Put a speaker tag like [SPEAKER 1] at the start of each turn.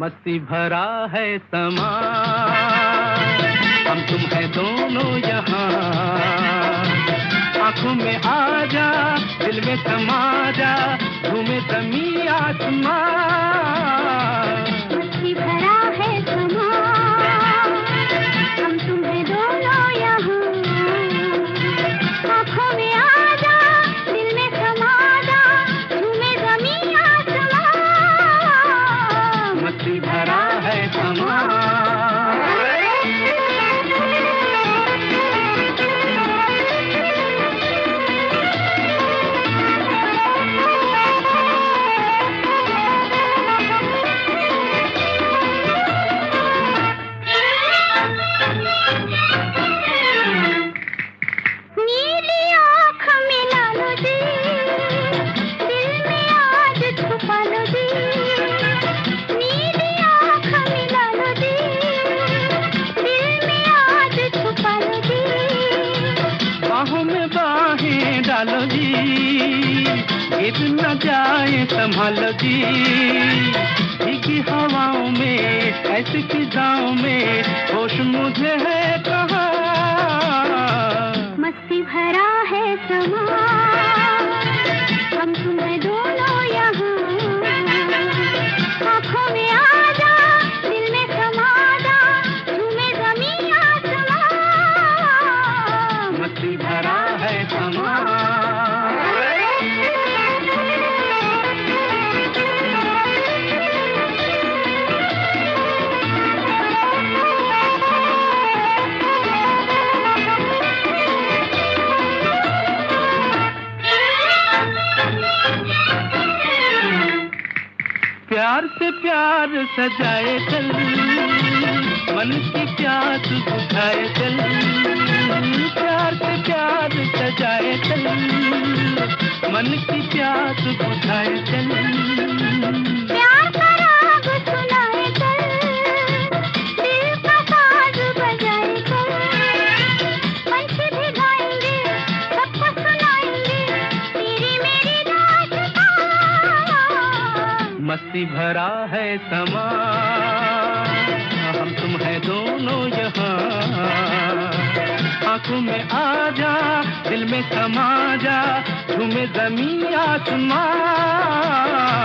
[SPEAKER 1] मस्ती भरा है समा हम तुम है दोनों यहाँ। आँखों में आ जा दिल में समा जा घूमे तमी आसमां।
[SPEAKER 2] भरा
[SPEAKER 1] गिर न जाए संभालो जी हवाओं में, ऐसी फिजाओं में होश मुझे है कहा।
[SPEAKER 2] मस्ती भरा है समा
[SPEAKER 1] प्यार से प्यार सजाए चल। मन की प्यास बुझाए चल। प्यार से प्यार सजाए चल। मन की प्यास बुझाए चल। मस्ती भरा है समा। हम तुम है दोनों यहाँ। आँखों में आ जा दिल में समा जा, झूमे जमी आसमां।